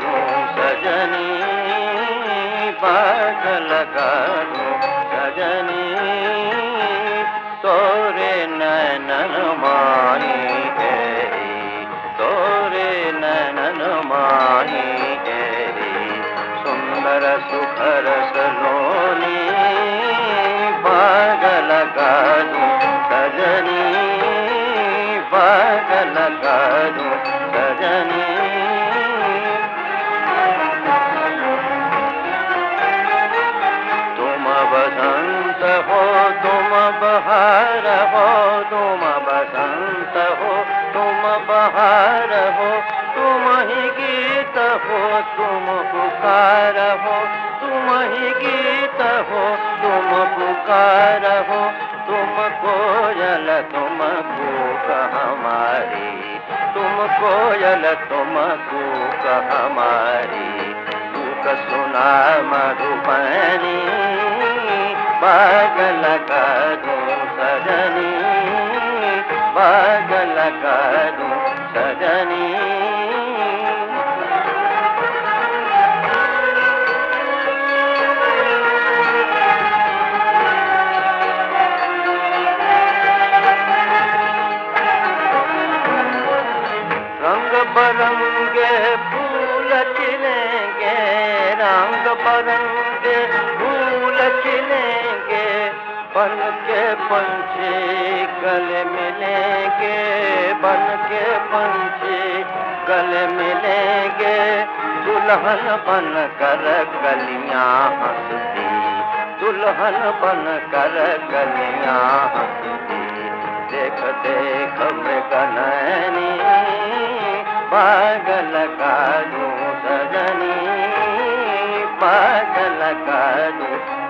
दूं सजनी बाग लगा दूं सजनी तोरे नैनन माही गहरी तोरे नैनन माही गहरी सुंदर सुखर सलोनी बाग लगा दूं सजनी बाग लगा दूं तुम बहार हो, तुम बसंत हो, तुम बहार हो, तुम ही गीत हो, तुम पुकार हो, तुम ही गीत हो, तुम पुकार हो, तुम कोयल, तुम कूक हमारी, तुम कोयल, तुम कूक हमारी सुना मधुबनी। लगा दूँ सजनी लगा दूँ सजनी। रंग बरंगे फूल खिलेंगे रंग बरंगे पंछी गले मिलेंगे, बन के पंछी गले मिलेंगे। दुल्हन बन कर गलिया हंसती, दुल्हन बन कर गलिया हंसती। देख देख गनैनी, पागल का दू सजनी पागल का दू